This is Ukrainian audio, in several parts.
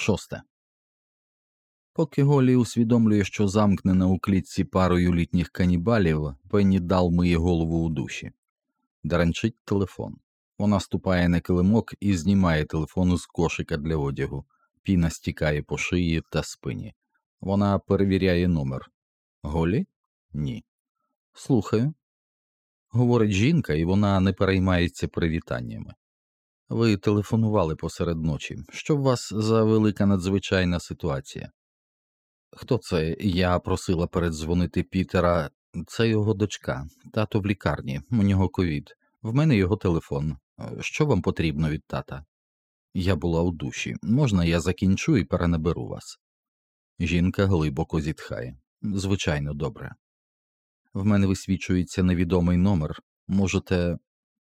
Шосте. Поки Голі усвідомлює, що замкнена у клітці парою літніх канібалів, Пенні дал миє голову у душі. Деренчить телефон. Вона ступає на килимок і знімає телефон з кошика для одягу. Піна стікає по шиї та спині. Вона перевіряє номер. Голі? Ні. Слухаю. Говорить жінка, і вона не переймається привітаннями. Ви телефонували посеред ночі. Що в вас за велика надзвичайна ситуація? Хто це? Я просила передзвонити Пітера. Це його дочка, тато в лікарні, у нього ковід. В мене його телефон. Що вам потрібно від тата? Я була у душі. Можна я закінчу і перенаберу вас? Жінка глибоко зітхає. Звичайно, добре. В мене висвічується невідомий номер. Можете.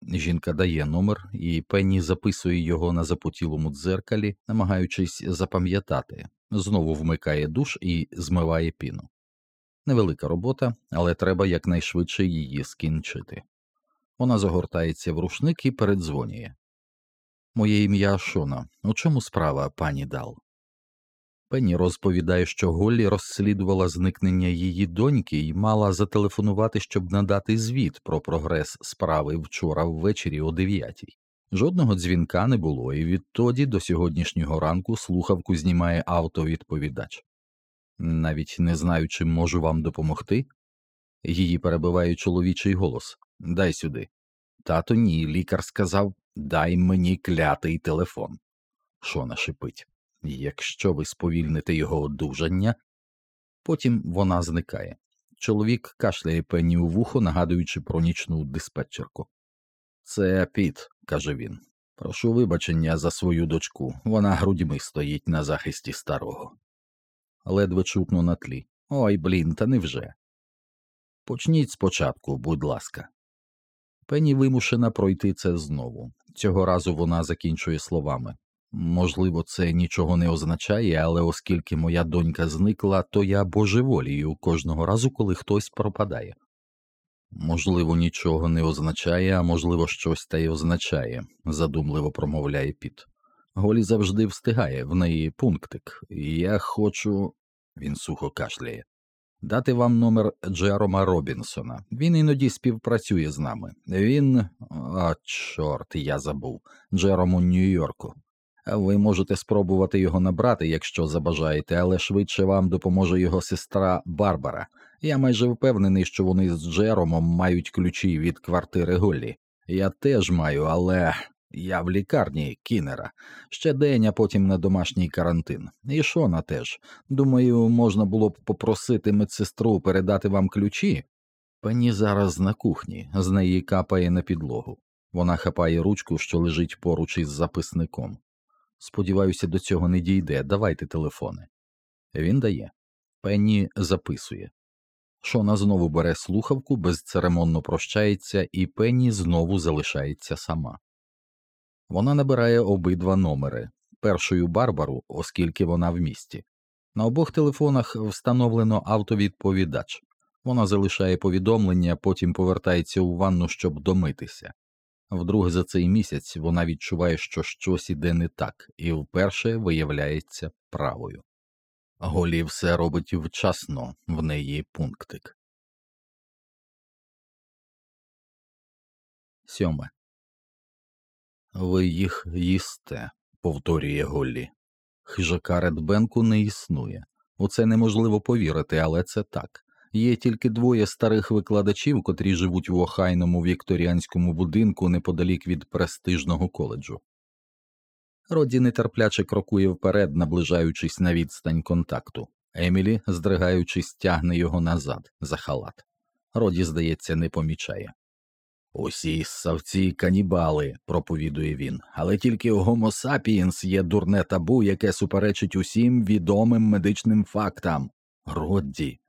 Жінка дає номер, і Пенні записує його на запотілому дзеркалі, намагаючись запам'ятати, знову вмикає душ і змиває піну. Невелика робота, але треба якнайшвидше її скінчити. Вона загортається в рушник і передзвонює. Моє ім'я Шона. У чому справа, пані Дал? Пенні розповідає, що Голлі розслідувала зникнення її доньки і мала зателефонувати, щоб надати звіт про прогрес справи вчора ввечері о дев'ятій. Жодного дзвінка не було, і відтоді до сьогоднішнього ранку слухавку знімає автовідповідач. Навіть не знаю, чим можу вам допомогти. Її перебиває чоловічий голос Дай сюди. Тато ні, лікар сказав Дай мені клятий телефон. Шона шипить. Якщо ви сповільните його одужання. Потім вона зникає. Чоловік кашляє пенні у вухо, нагадуючи про нічну диспетчерку. Це Піт, каже він. Прошу вибачення за свою дочку. Вона грудьми стоїть на захисті старого. Ледве чутно на тлі. Ой, блін, та невже. Почніть спочатку, будь ласка. Пенні вимушена пройти це знову. Цього разу вона закінчує словами Можливо, це нічого не означає, але оскільки моя донька зникла, то я божеволію кожного разу, коли хтось пропадає. Можливо, нічого не означає, а можливо, щось та й означає, задумливо промовляє Піт. Голі завжди встигає, в неї пунктик. Я хочу. він сухо кашляє. Дати вам номер Джерома Робінсона. Він іноді співпрацює з нами. Він. А, чорт, я забув. Джером у Нью-Йорку. Ви можете спробувати його набрати, якщо забажаєте, але швидше вам допоможе його сестра Барбара. Я майже впевнений, що вони з Джеромом мають ключі від квартири Голлі. Я теж маю, але я в лікарні Кінера. Ще день, а потім на домашній карантин. І Шона теж. Думаю, можна було б попросити медсестру передати вам ключі. Пені зараз на кухні, з неї капає на підлогу. Вона хапає ручку, що лежить поруч із записником. Сподіваюся, до цього не дійде. Давайте телефони. Він дає. Пенні записує. Шона знову бере слухавку, безцеремонно прощається, і Пенні знову залишається сама. Вона набирає обидва номери першою Барбару, оскільки вона в місті. На обох телефонах встановлено автовідповідач. Вона залишає повідомлення, потім повертається у ванну, щоб домитися. Вдруге за цей місяць вона відчуває, що щось іде не так, і вперше виявляється правою. Голі все робить вчасно, в неї пунктик. Сьоме. Ви їх їсте, повторює Голлі. Хижака Редбенку не існує. У це неможливо повірити, але це так. Є тільки двоє старих викладачів, котрі живуть в охайному вікторіанському будинку неподалік від престижного коледжу. Роді нетерпляче крокує вперед, наближаючись на відстань контакту. Емілі, здригаючись, тягне його назад за халат. Роді, здається, не помічає. Усі ссавці канібали, проповідує він, але тільки Гомо сапієнс є дурне табу, яке суперечить усім відомим медичним фактам. Родді,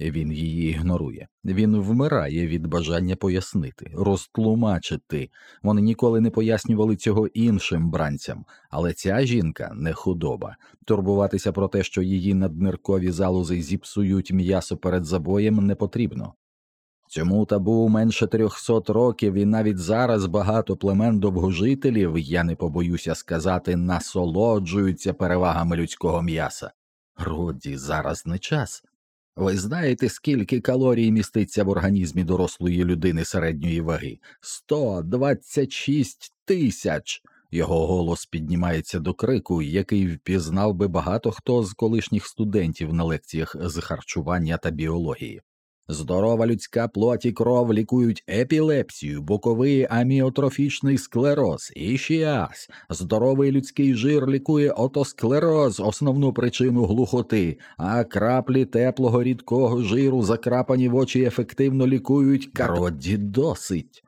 він її ігнорує. Він вмирає від бажання пояснити, розтлумачити. Вони ніколи не пояснювали цього іншим бранцям, але ця жінка не худоба. Турбуватися про те, що її надниркові залози зіпсують м'ясо перед забоєм, не потрібно. Цьому табу менше трьохсот років, і навіть зараз багато племен довгожителів, я не побоюся сказати, насолоджуються перевагами людського м'яса. Родді, зараз не час. Ви знаєте, скільки калорій міститься в організмі дорослої людини середньої ваги? Сто двадцять шість тисяч. Його голос піднімається до крику, який впізнав би багато хто з колишніх студентів на лекціях з харчування та біології. Здорова людська плоть і кров лікують епілепсію, боковий аміотрофічний склероз, ішіаз. Здоровий людський жир лікує отосклероз, основну причину глухоти, а краплі теплого рідкого жиру, закрапані в очі, ефективно лікують кароді досить.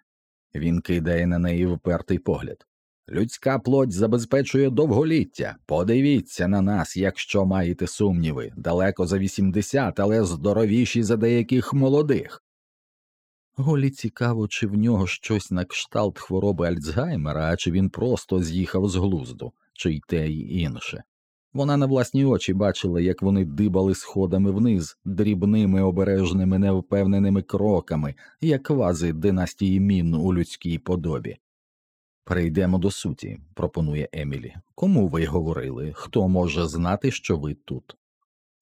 Він кидає на неї впертий погляд. Людська плоть забезпечує довголіття. Подивіться на нас, якщо маєте сумніви, далеко за 80, але здоровіші за деяких молодих. Голі цікаво, чи в нього щось на кшталт хвороби Альцгаймера, а чи він просто з'їхав з глузду, чи й те й інше. Вона на власні очі бачила, як вони дибали сходами вниз, дрібними обережними невпевненими кроками, як вази династії мін у людській подобі. Перейдемо до суті, пропонує Емілі. Кому ви говорили? Хто може знати, що ви тут?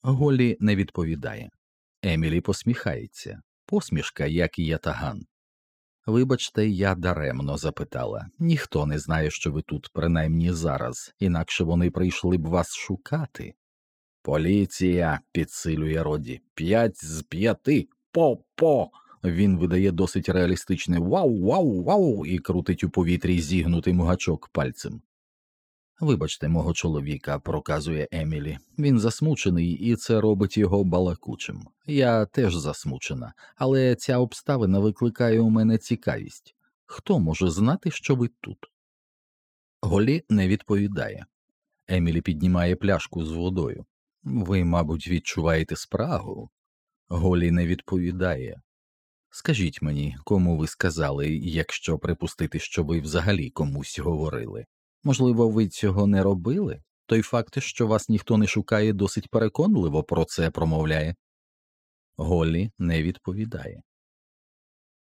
Голі не відповідає. Емілі посміхається. Посмішка, як і ятаган. Вибачте, я даремно запитала. Ніхто не знає, що ви тут, принаймні зараз, інакше вони прийшли б вас шукати. Поліція, підсилює Роді, п'ять з п'яти по-по. Він видає досить реалістичне вау, вау, вау і крутить у повітрі зігнутий мугачок пальцем. Вибачте, мого чоловіка, проказує Емілі. Він засмучений, і це робить його балакучим. Я теж засмучена, але ця обставина викликає у мене цікавість. Хто може знати, що ви тут? Голі не відповідає. Емілі піднімає пляшку з водою. Ви, мабуть, відчуваєте спрагу? Голі не відповідає. Скажіть мені, кому ви сказали, якщо припустити, що ви взагалі комусь говорили. Можливо, ви цього не робили? Той факт, що вас ніхто не шукає, досить переконливо про це промовляє. Голлі не відповідає.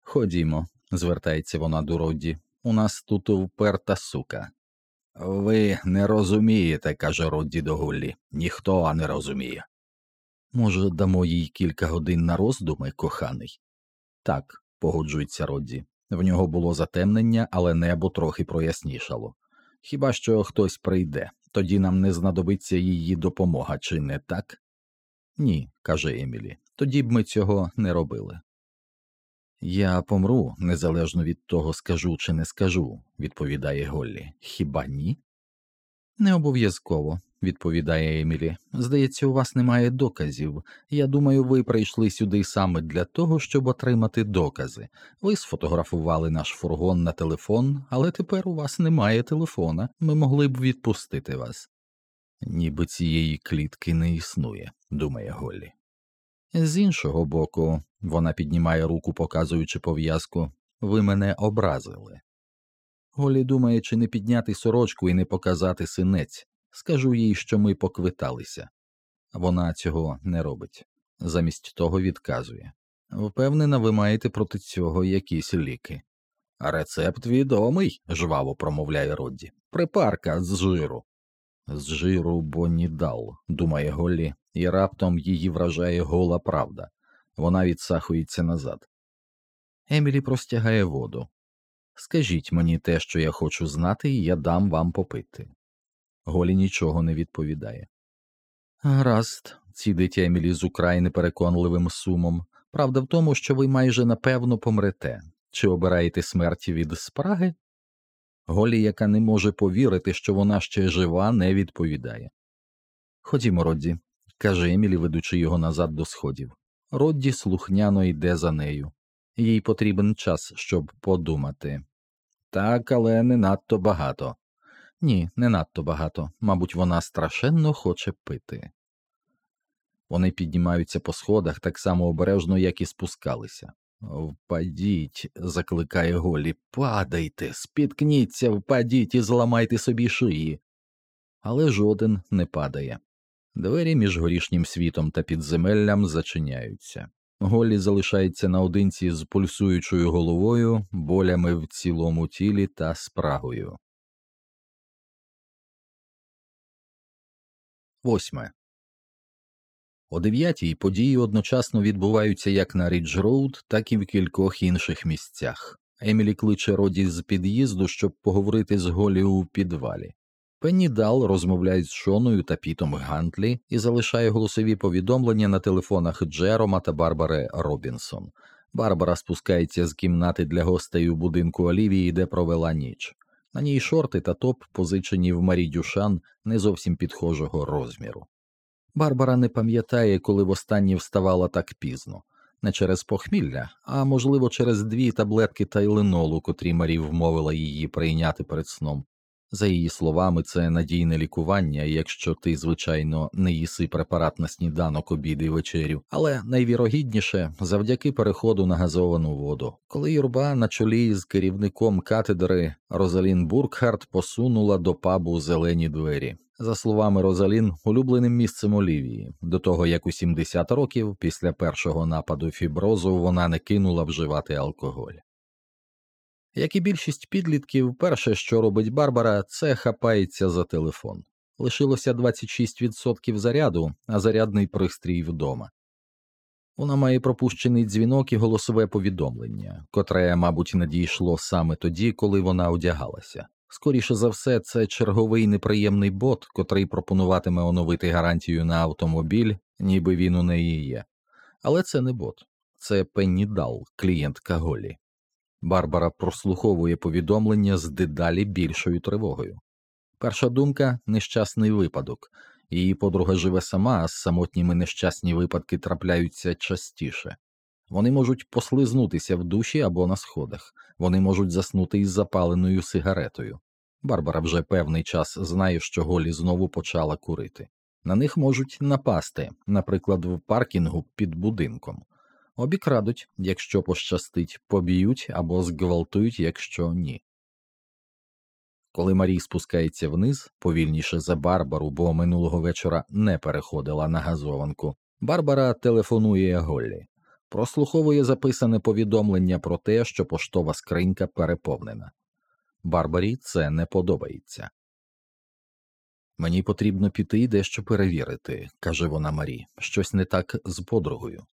Ходімо, звертається вона до Родді, у нас тут вперта сука. Ви не розумієте, каже Родді до Голлі. Ніхто не розуміє. Може, дамо їй кілька годин на роздуми, коханий? Так, погоджується Родді. В нього було затемнення, але небо трохи прояснішало. Хіба що хтось прийде, тоді нам не знадобиться її допомога, чи не так? Ні, каже Емілі, тоді б ми цього не робили. Я помру, незалежно від того, скажу чи не скажу, відповідає Голлі. Хіба ні? Не обов'язково, відповідає Емілі. Здається, у вас немає доказів. Я думаю, ви прийшли сюди саме для того, щоб отримати докази. Ви сфотографували наш фургон на телефон, але тепер у вас немає телефона. Ми могли б відпустити вас. Ніби цієї клітки не існує, думає Голлі. З іншого боку, вона піднімає руку, показуючи пов'язку, ви мене образили. Голі думає, чи не підняти сорочку і не показати синець. Скажу їй, що ми поквиталися. Вона цього не робить, замість того відказує. Впевнена, ви маєте проти цього якісь ліки. Рецепт відомий, жваво промовляє Родді. Припарка з жиру. З жиру Бонідал, думає Голлі, і раптом її вражає гола правда. Вона відсахується назад. Емілі простягає воду. Скажіть мені те, що я хочу знати, і я дам вам попити. Голі нічого не відповідає. Гаразд, цідить Емілі з украй непереконливим сумом. Правда в тому, що ви майже напевно помрете, чи обираєте смерті від спраги? Голі, яка не може повірити, що вона ще жива, не відповідає. Ходімо, Родді, каже Емілі, ведучи його назад до сходів. Родді слухняно йде за нею. Їй потрібен час, щоб подумати. Так, але не надто багато. Ні, не надто багато. Мабуть, вона страшенно хоче пити. Вони піднімаються по сходах так само обережно, як і спускалися. Впадіть, закликає Голі, падайте, спіткніться, впадіть і зламайте собі шиї. Але жоден не падає. Двері між горішнім світом та підземеллям зачиняються. Голлі залишається наодинці з пульсуючою головою, болями в цілому тілі та спрагою. Восьме. О дев'ятій події одночасно відбуваються як на Рідж Роуд, так і в кількох інших місцях. Емілі кличе Роді з під'їзду, щоб поговорити з Голлі у підвалі. Пенні Дал розмовляє з Шоною та Пітом Гантлі і залишає голосові повідомлення на телефонах Джерома та Барбари Робінсон. Барбара спускається з кімнати для гостей у будинку Олівії, де провела ніч. На ній шорти та топ, позичені в Марі Дюшан, не зовсім підхожого розміру. Барбара не пам'ятає, коли востаннє вставала так пізно, не через похмілля, а можливо, через дві таблетки тайленолу, котрі Марі вмовила її прийняти перед сном. За її словами, це надійне лікування, якщо ти, звичайно, не їси препарат на сніданок, обід і вечерю, але найвірогідніше завдяки переходу на газовану воду. Коли юрба на чолі з керівником катедри Розалін Буркхарт посунула до пабу зелені двері. За словами Розалін, улюбленим місцем Олівії, до того як у 70 років після першого нападу фіброзу вона не кинула вживати алкоголь. Як і більшість підлітків, перше, що робить Барбара, це хапається за телефон. Лишилося 26% заряду, а зарядний пристрій вдома. Вона має пропущений дзвінок і голосове повідомлення, котре, мабуть, надійшло саме тоді, коли вона одягалася. Скоріше за все, це черговий неприємний бот, котрий пропонуватиме оновити гарантію на автомобіль, ніби він у неї є. Але це не бот, це Пенні Дал, клієнтка Голлі. Барбара прослуховує повідомлення з дедалі більшою тривогою. Перша думка нещасний випадок. Її подруга живе сама, а з самотніми нещасні випадки трапляються частіше. Вони можуть послизнутися в душі або на сходах, вони можуть заснути із запаленою сигаретою. Барбара вже певний час знає, що Голі знову почала курити. На них можуть напасти, наприклад, в паркінгу під будинком. Обікрадуть, якщо пощастить, поб'ють або зґвалтують, якщо ні. Коли Марій спускається вниз, повільніше за Барбару, бо минулого вечора не переходила на газованку, Барбара телефонує Голлі, прослуховує записане повідомлення про те, що поштова скринька переповнена. Барбарі це не подобається. Мені потрібно піти і дещо перевірити, каже вона Марі, щось не так з подругою.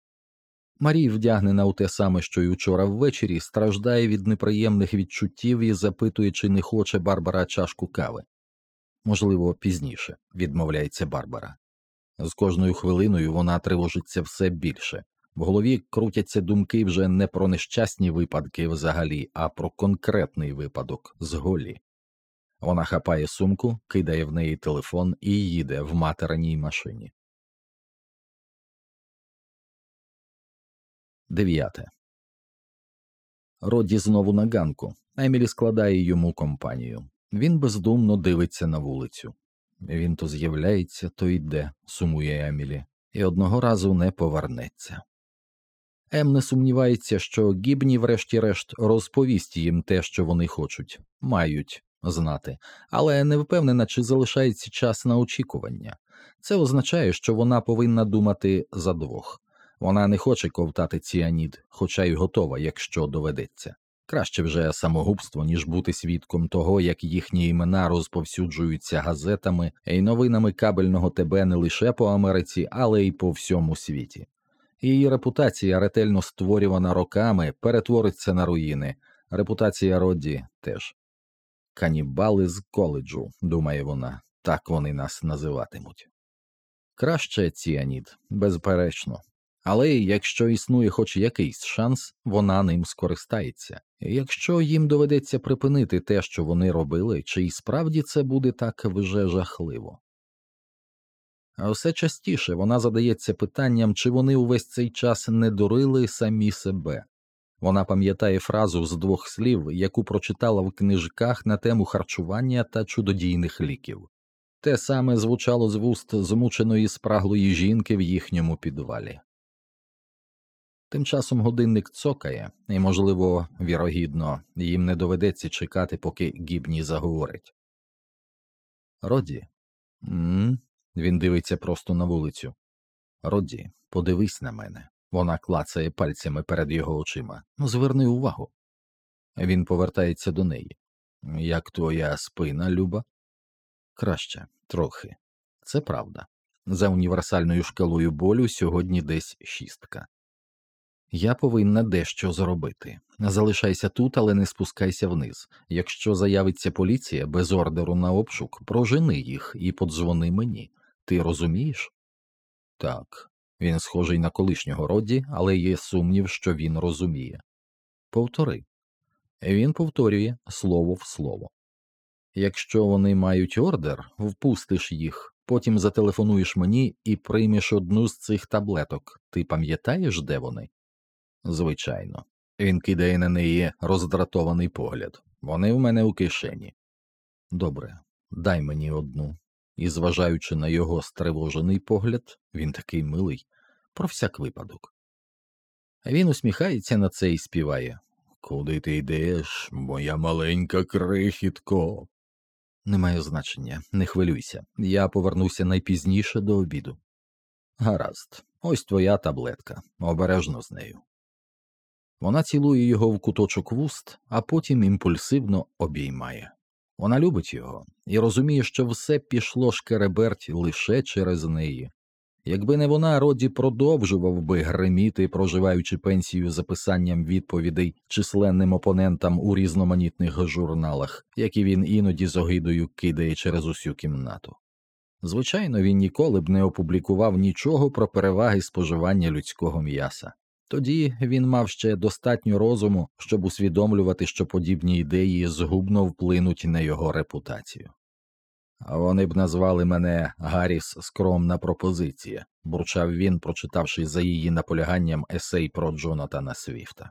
Марій, вдягнена у те саме, що й учора ввечері, страждає від неприємних відчуттів і запитує, чи не хоче Барбара чашку кави. Можливо, пізніше, відмовляється Барбара. З кожною хвилиною вона тривожиться все більше. В голові крутяться думки вже не про нещасні випадки взагалі, а про конкретний випадок з голі. Вона хапає сумку, кидає в неї телефон і їде в материній машині. Дев'яте. Роді знову на ганку. Емілі складає йому компанію. Він бездумно дивиться на вулицю. Він то з'являється, то йде, сумує Емілі, і одного разу не повернеться. Ем не сумнівається, що Гібні, врешті-решт, розповість їм те, що вони хочуть, мають знати, але не впевнена, чи залишається час на очікування. Це означає, що вона повинна думати за двох. Вона не хоче ковтати ціанід, хоча й готова, якщо доведеться. Краще вже самогубство, ніж бути свідком того, як їхні імена розповсюджуються газетами і новинами кабельного ТБ не лише по Америці, але й по всьому світі. Її репутація, ретельно створювана роками, перетвориться на руїни. Репутація Родді теж. Канібали з коледжу, думає вона, так вони нас називатимуть. Краще ціанід, безперечно, але якщо існує хоч якийсь шанс, вона ним скористається. Якщо їм доведеться припинити те, що вони робили, чи й справді це буде так вже жахливо. А все частіше вона задається питанням, чи вони увесь цей час не дурили самі себе. Вона пам'ятає фразу з двох слів, яку прочитала в книжках на тему харчування та чудодійних ліків. Те саме звучало з вуст змученої спраглої жінки в їхньому підвалі. Тим часом годинник цокає, і, можливо, вірогідно, їм не доведеться чекати, поки гібні заговорить. Роді. Він дивиться просто на вулицю. Роді, подивись на мене. Вона клацає пальцями перед його очима. Зверни увагу. Він повертається до неї. Як твоя спина, Люба? Краще, трохи. Це правда. За універсальною шкалою болю сьогодні десь шістка. Я повинна дещо зробити. Залишайся тут, але не спускайся вниз. Якщо заявиться поліція без ордеру на обшук, прожени їх і подзвони мені. Ти розумієш? Так, він схожий на колишнього роді, але є сумнів, що він розуміє. Повтори. Він повторює слово в слово. Якщо вони мають ордер, впустиш їх, потім зателефонуєш мені і приймеш одну з цих таблеток. Ти пам'ятаєш, де вони? Звичайно. Він кидає на неї роздратований погляд. Вони в мене у кишені. Добре, дай мені одну. І, зважаючи на його стривожений погляд, він такий милий, про всяк випадок. Він усміхається на це і співає Куди ти йдеш, моя маленька крихітко? Немає значення, не хвилюйся. Я повернуся найпізніше до обіду. Гаразд, ось твоя таблетка, обережно з нею. Вона цілує його в куточок вуст, а потім імпульсивно обіймає. Вона любить його і розуміє, що все пішло шкереберть лише через неї. Якби не вона, Роді продовжував би гриміти, проживаючи пенсію записанням відповідей численним опонентам у різноманітних журналах, які він іноді з огидою кидає через усю кімнату. Звичайно, він ніколи б не опублікував нічого про переваги споживання людського м'яса. Тоді він мав ще достатньо розуму, щоб усвідомлювати, що подібні ідеї згубно вплинуть на його репутацію. Вони б назвали мене Гарріс скромна пропозиція, бурчав він, прочитавши за її наполяганням есей про Джонатана Свіфта.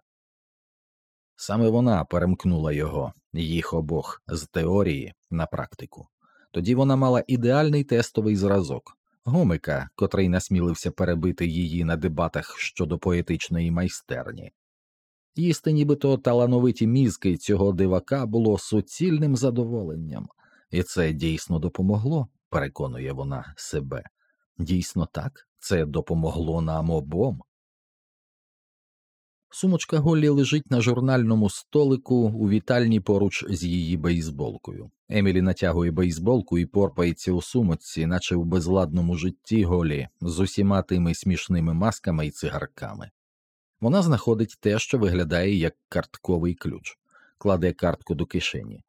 Саме вона перемкнула його, їх обох, з теорії на практику. Тоді вона мала ідеальний тестовий зразок, гомика, котрий насмілився перебити її на дебатах щодо поетичної майстерні. Їсти нібито талановиті мізки цього дивака було суцільним задоволенням, і це дійсно допомогло, переконує вона себе. Дійсно так, це допомогло нам обом. Сумочка Голлі лежить на журнальному столику у вітальні поруч з її бейсболкою. Емілі натягує бейсболку і порпається у сумочці, наче в безладному житті Голлі, з усіма тими смішними масками і цигарками. Вона знаходить те, що виглядає як картковий ключ, кладе картку до кишені.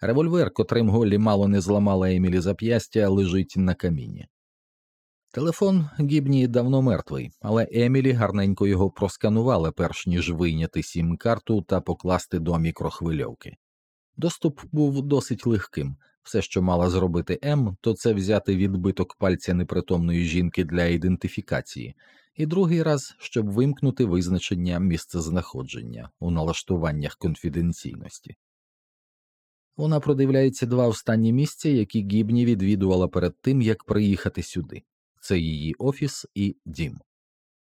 Револьвер, котрим Голлі мало не зламала Емілі зап'ястя, лежить на каміні. Телефон Гібні давно мертвий, але Емілі гарненько його просканувала, перш ніж вийняти сім-карту та покласти до мікрохвильовки. Доступ був досить легким. Все, що мала зробити Ем, то це взяти відбиток пальця непритомної жінки для ідентифікації, і другий раз, щоб вимкнути визначення місцезнаходження у налаштуваннях конфіденційності. Вона продивляється два останні місця, які Гібні відвідувала перед тим, як приїхати сюди це її офіс і дім.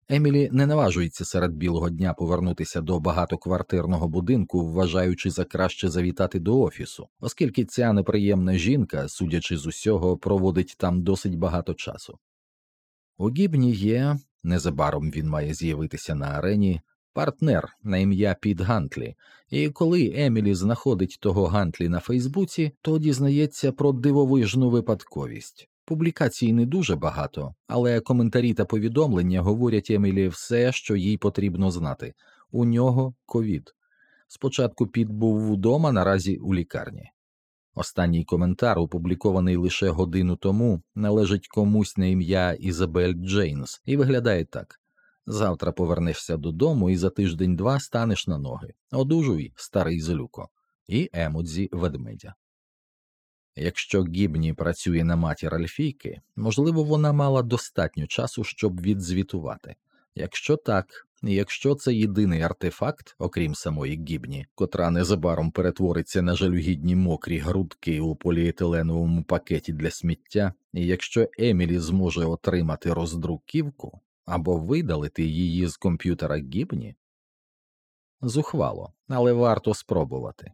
Емілі не наважується серед білого дня повернутися до багатоквартирного будинку, вважаючи за краще завітати до офісу, оскільки ця неприємна жінка, судячи з усього, проводить там досить багато часу. У Гібні є, незабаром він має з'явитися на арені, партнер на ім'я Піт Гантлі, і коли Емілі знаходить того Гантлі на Фейсбуці, то дізнається про дивовижну випадковість. Публікацій не дуже багато, але коментарі та повідомлення говорять Емілі все, що їй потрібно знати. У нього ковід. Спочатку Піт був вдома, наразі у лікарні. Останній коментар, опублікований лише годину тому, належить комусь на ім'я Ізабель Джейнс, і виглядає так завтра повернешся додому і за тиждень два станеш на ноги. Одужуй, старий злюко, і емодзі ведмедя. Якщо Гібні працює на матір Альфійки, можливо, вона мала достатньо часу, щоб відзвітувати. Якщо так, якщо це єдиний артефакт, окрім самої Гібні, котра незабаром перетвориться на жалюгідні мокрі грудки у поліетиленовому пакеті для сміття, і якщо Емілі зможе отримати роздруківку або видалити її з комп'ютера Гібні, зухвало, але варто спробувати.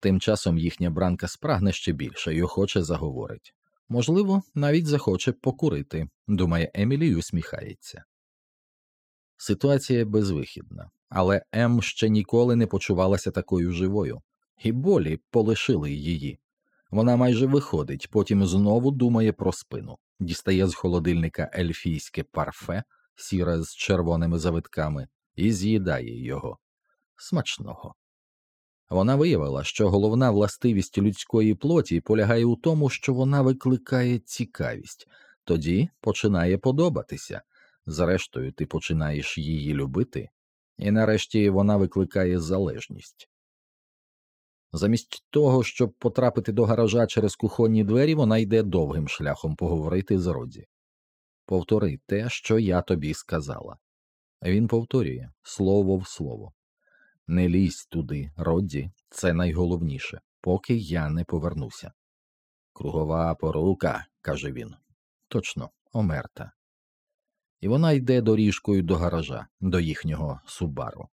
Тим часом їхня бранка спрагне ще більше і охоче заговорить. Можливо, навіть захоче покурити, думає Емілі і усміхається. Ситуація безвихідна, але М ще ніколи не почувалася такою живою, і болі полишили її. Вона майже виходить, потім знову думає про спину, дістає з холодильника ельфійське парфе, сіре з червоними завитками, і з'їдає його. Смачного. Вона виявила, що головна властивість людської плоті полягає у тому, що вона викликає цікавість, тоді починає подобатися. Зрештою, ти починаєш її любити, і нарешті вона викликає залежність. Замість того, щоб потрапити до гаража через кухонні двері, вона йде довгим шляхом поговорити з Родзі. Повтори те, що я тобі сказала. Він повторює слово в слово. Не лізь туди, Родді, це найголовніше, поки я не повернуся. Кругова порука, каже він. Точно, омерта. І вона йде доріжкою до гаража, до їхнього субару.